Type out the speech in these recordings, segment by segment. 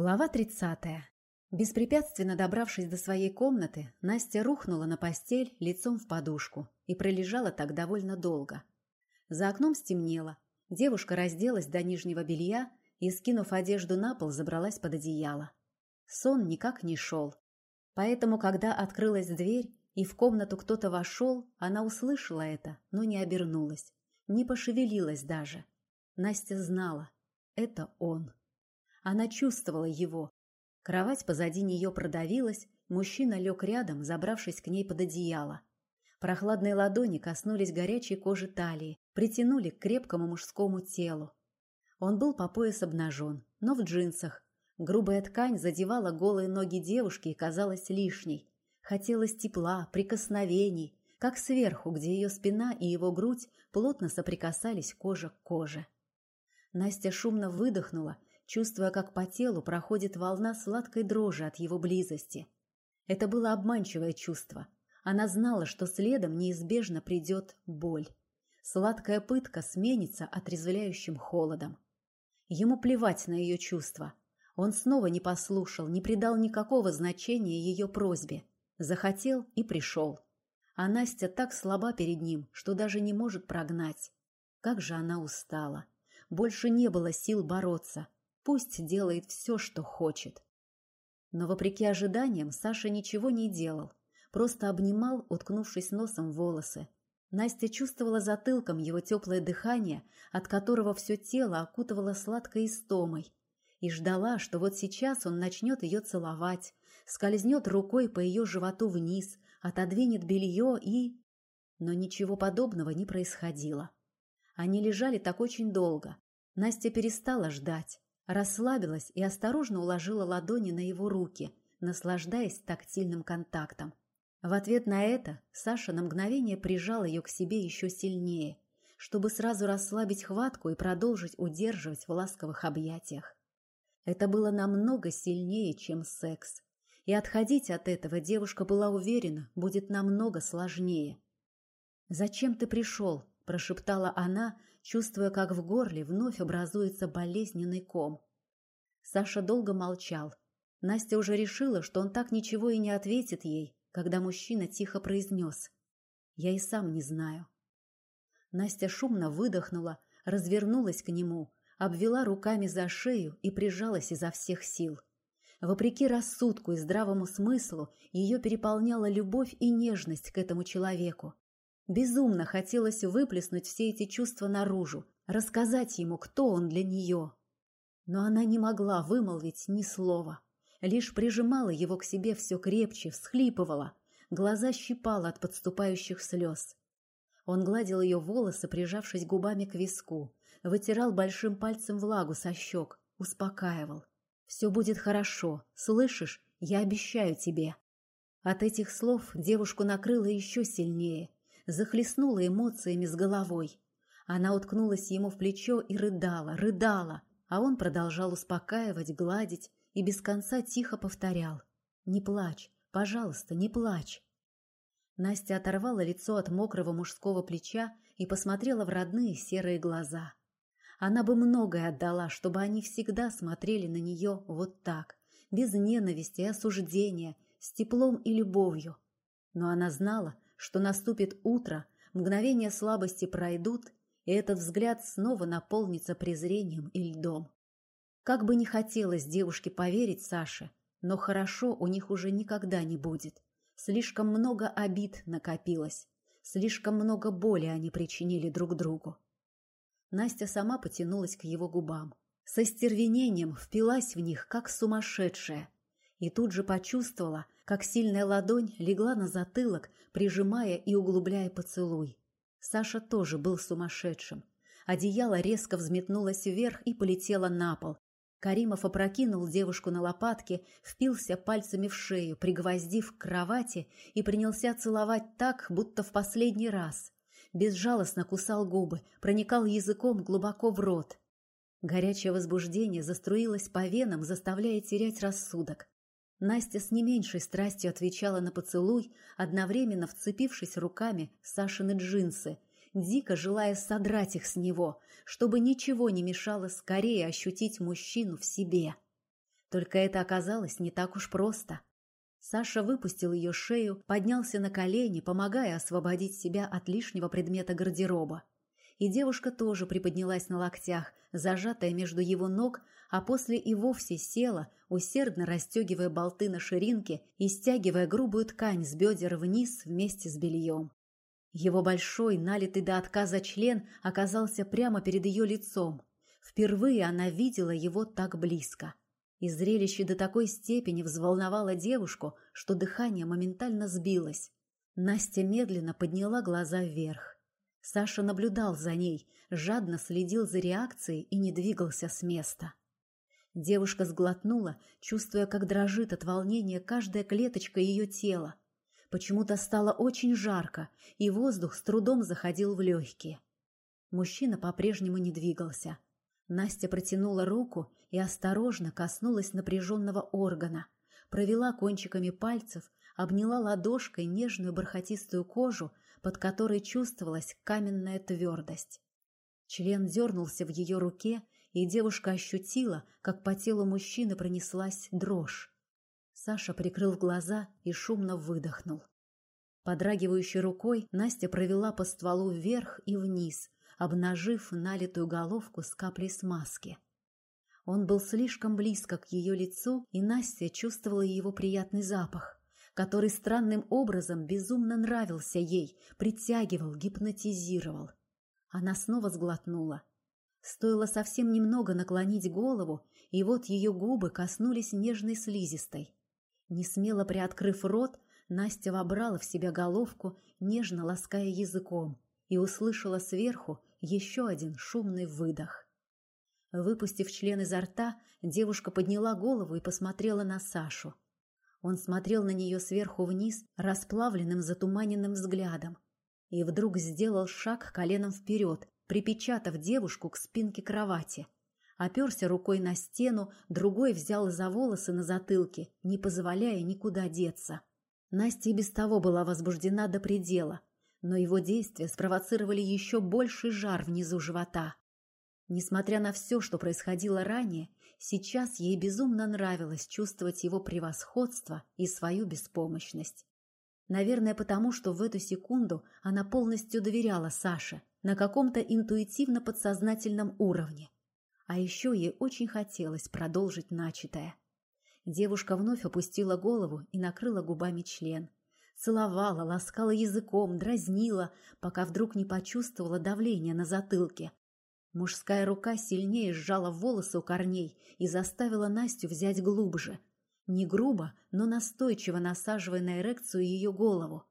Глава 30. Беспрепятственно добравшись до своей комнаты, Настя рухнула на постель лицом в подушку и пролежала так довольно долго. За окном стемнело. Девушка разделась до нижнего белья и, скинув одежду на пол, забралась под одеяло. Сон никак не шел. Поэтому, когда открылась дверь и в комнату кто-то вошел, она услышала это, но не обернулась, не пошевелилась даже. Настя знала — это он. Она чувствовала его. Кровать позади нее продавилась, мужчина лег рядом, забравшись к ней под одеяло. Прохладные ладони коснулись горячей кожи талии, притянули к крепкому мужскому телу. Он был по пояс обнажен, но в джинсах. Грубая ткань задевала голые ноги девушки и казалась лишней. Хотелось тепла, прикосновений, как сверху, где ее спина и его грудь плотно соприкасались кожа к коже. Настя шумно выдохнула чувствуя, как по телу проходит волна сладкой дрожи от его близости. Это было обманчивое чувство. Она знала, что следом неизбежно придет боль. Сладкая пытка сменится отрезвляющим холодом. Ему плевать на ее чувства. Он снова не послушал, не придал никакого значения ее просьбе. Захотел и пришел. А Настя так слаба перед ним, что даже не может прогнать. Как же она устала. Больше не было сил бороться. Пусть делает все, что хочет. Но, вопреки ожиданиям, Саша ничего не делал. Просто обнимал, уткнувшись носом в волосы. Настя чувствовала затылком его теплое дыхание, от которого все тело окутывало сладкой истомой. И ждала, что вот сейчас он начнет ее целовать, скользнет рукой по ее животу вниз, отодвинет белье и... Но ничего подобного не происходило. Они лежали так очень долго. Настя перестала ждать. Расслабилась и осторожно уложила ладони на его руки, наслаждаясь тактильным контактом. В ответ на это Саша на мгновение прижал ее к себе еще сильнее, чтобы сразу расслабить хватку и продолжить удерживать в ласковых объятиях. Это было намного сильнее, чем секс. И отходить от этого девушка была уверена, будет намного сложнее. «Зачем ты пришел?» – прошептала она, чувствуя, как в горле вновь образуется болезненный ком. Саша долго молчал. Настя уже решила, что он так ничего и не ответит ей, когда мужчина тихо произнес. «Я и сам не знаю». Настя шумно выдохнула, развернулась к нему, обвела руками за шею и прижалась изо всех сил. Вопреки рассудку и здравому смыслу, ее переполняла любовь и нежность к этому человеку. Безумно хотелось выплеснуть все эти чувства наружу, рассказать ему, кто он для нее. Но она не могла вымолвить ни слова, лишь прижимала его к себе все крепче, всхлипывала, глаза щипала от подступающих слез. Он гладил ее волосы, прижавшись губами к виску, вытирал большим пальцем влагу со щек, успокаивал. «Все будет хорошо, слышишь? Я обещаю тебе». От этих слов девушку накрыло еще сильнее – захлестнула эмоциями с головой. Она уткнулась ему в плечо и рыдала, рыдала, а он продолжал успокаивать, гладить и без конца тихо повторял. «Не плачь, пожалуйста, не плачь». Настя оторвала лицо от мокрого мужского плеча и посмотрела в родные серые глаза. Она бы многое отдала, чтобы они всегда смотрели на нее вот так, без ненависти и осуждения, с теплом и любовью. Но она знала, что наступит утро, мгновения слабости пройдут, и этот взгляд снова наполнится презрением и льдом. Как бы ни хотелось девушке поверить Саше, но хорошо у них уже никогда не будет. Слишком много обид накопилось, слишком много боли они причинили друг другу. Настя сама потянулась к его губам. Со стервенением впилась в них, как сумасшедшая, и тут же почувствовала, как сильная ладонь легла на затылок, прижимая и углубляя поцелуй. Саша тоже был сумасшедшим. Одеяло резко взметнулось вверх и полетело на пол. Каримов опрокинул девушку на лопатки, впился пальцами в шею, пригвоздив к кровати и принялся целовать так, будто в последний раз. Безжалостно кусал губы, проникал языком глубоко в рот. Горячее возбуждение заструилось по венам, заставляя терять рассудок. Настя с не меньшей страстью отвечала на поцелуй, одновременно вцепившись руками в Сашины джинсы, дико желая содрать их с него, чтобы ничего не мешало скорее ощутить мужчину в себе. Только это оказалось не так уж просто. Саша выпустил ее шею, поднялся на колени, помогая освободить себя от лишнего предмета гардероба. И девушка тоже приподнялась на локтях, зажатая между его ног, а после и вовсе села, усердно расстегивая болты на ширинке и стягивая грубую ткань с бедер вниз вместе с бельем. Его большой, налитый до отказа член оказался прямо перед ее лицом. Впервые она видела его так близко. И зрелище до такой степени взволновало девушку, что дыхание моментально сбилось. Настя медленно подняла глаза вверх. Саша наблюдал за ней, жадно следил за реакцией и не двигался с места. Девушка сглотнула, чувствуя, как дрожит от волнения каждая клеточка ее тела. Почему-то стало очень жарко, и воздух с трудом заходил в легкие. Мужчина по-прежнему не двигался. Настя протянула руку и осторожно коснулась напряженного органа, провела кончиками пальцев, обняла ладошкой нежную бархатистую кожу, под которой чувствовалась каменная твердость. Член дернулся в ее руке, и девушка ощутила, как по телу мужчины пронеслась дрожь. Саша прикрыл глаза и шумно выдохнул. Подрагивающей рукой Настя провела по стволу вверх и вниз, обнажив налитую головку с каплей смазки. Он был слишком близко к ее лицу, и Настя чувствовала его приятный запах, который странным образом безумно нравился ей, притягивал, гипнотизировал. Она снова сглотнула. Стоило совсем немного наклонить голову, и вот ее губы коснулись нежной слизистой. Несмело приоткрыв рот, Настя вобрала в себя головку, нежно лаская языком, и услышала сверху еще один шумный выдох. Выпустив член изо рта, девушка подняла голову и посмотрела на Сашу. Он смотрел на нее сверху вниз, расплавленным затуманенным взглядом, и вдруг сделал шаг коленом вперед, припечатав девушку к спинке кровати. Оперся рукой на стену, другой взял за волосы на затылке, не позволяя никуда деться. Настя без того была возбуждена до предела, но его действия спровоцировали еще больший жар внизу живота. Несмотря на все, что происходило ранее, сейчас ей безумно нравилось чувствовать его превосходство и свою беспомощность. Наверное, потому что в эту секунду она полностью доверяла Саше на каком-то интуитивно-подсознательном уровне. А еще ей очень хотелось продолжить начатое. Девушка вновь опустила голову и накрыла губами член. Целовала, ласкала языком, дразнила, пока вдруг не почувствовала давление на затылке, Мужская рука сильнее сжала волосы у корней и заставила Настю взять глубже. Не грубо, но настойчиво насаживая на эрекцию ее голову.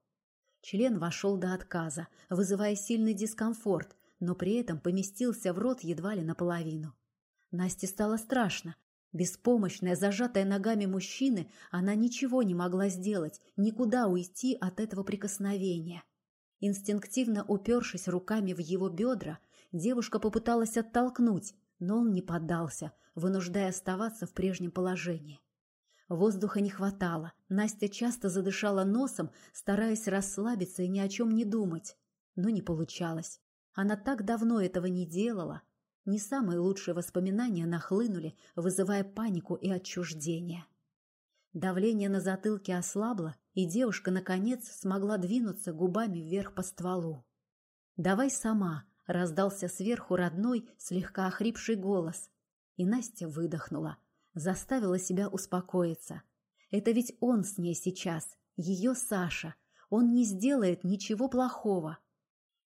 Член вошел до отказа, вызывая сильный дискомфорт, но при этом поместился в рот едва ли наполовину. Насте стало страшно. Беспомощная, зажатая ногами мужчины, она ничего не могла сделать, никуда уйти от этого прикосновения. Инстинктивно упершись руками в его бедра, девушка попыталась оттолкнуть, но он не поддался, вынуждая оставаться в прежнем положении. Воздуха не хватало. Настя часто задышала носом, стараясь расслабиться и ни о чем не думать. Но не получалось. Она так давно этого не делала. Не самые лучшие воспоминания нахлынули, вызывая панику и отчуждение. Давление на затылке ослабло, и девушка, наконец, смогла двинуться губами вверх по стволу. «Давай сама», Раздался сверху родной, слегка охрипший голос. И Настя выдохнула, заставила себя успокоиться. Это ведь он с ней сейчас, ее Саша. Он не сделает ничего плохого.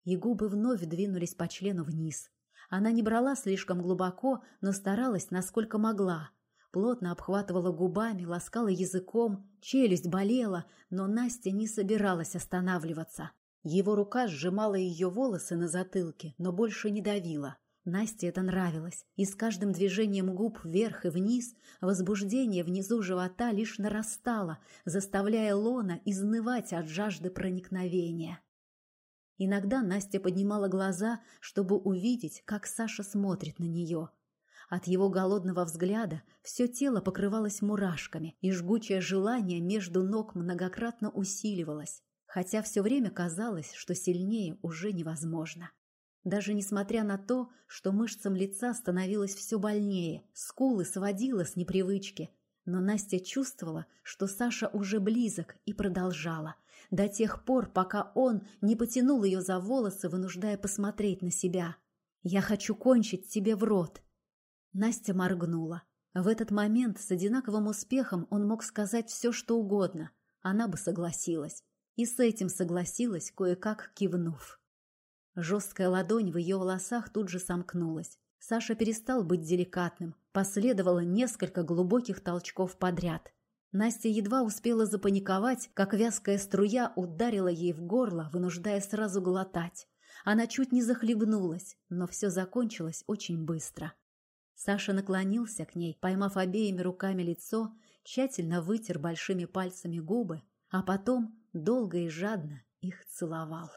И губы вновь двинулись по члену вниз. Она не брала слишком глубоко, но старалась, насколько могла. Плотно обхватывала губами, ласкала языком, челюсть болела, но Настя не собиралась останавливаться. Его рука сжимала ее волосы на затылке, но больше не давила. Насте это нравилось, и с каждым движением губ вверх и вниз возбуждение внизу живота лишь нарастало, заставляя Лона изнывать от жажды проникновения. Иногда Настя поднимала глаза, чтобы увидеть, как Саша смотрит на нее. От его голодного взгляда все тело покрывалось мурашками, и жгучее желание между ног многократно усиливалось хотя все время казалось, что сильнее уже невозможно. Даже несмотря на то, что мышцам лица становилось все больнее, скулы сводило с непривычки, Но Настя чувствовала, что Саша уже близок, и продолжала. До тех пор, пока он не потянул ее за волосы, вынуждая посмотреть на себя. «Я хочу кончить тебе в рот». Настя моргнула. В этот момент с одинаковым успехом он мог сказать все, что угодно. Она бы согласилась. И с этим согласилась, кое-как кивнув. Жесткая ладонь в ее волосах тут же сомкнулась. Саша перестал быть деликатным. Последовало несколько глубоких толчков подряд. Настя едва успела запаниковать, как вязкая струя ударила ей в горло, вынуждая сразу глотать. Она чуть не захлебнулась, но все закончилось очень быстро. Саша наклонился к ней, поймав обеими руками лицо, тщательно вытер большими пальцами губы, а потом долго и жадно их целовал.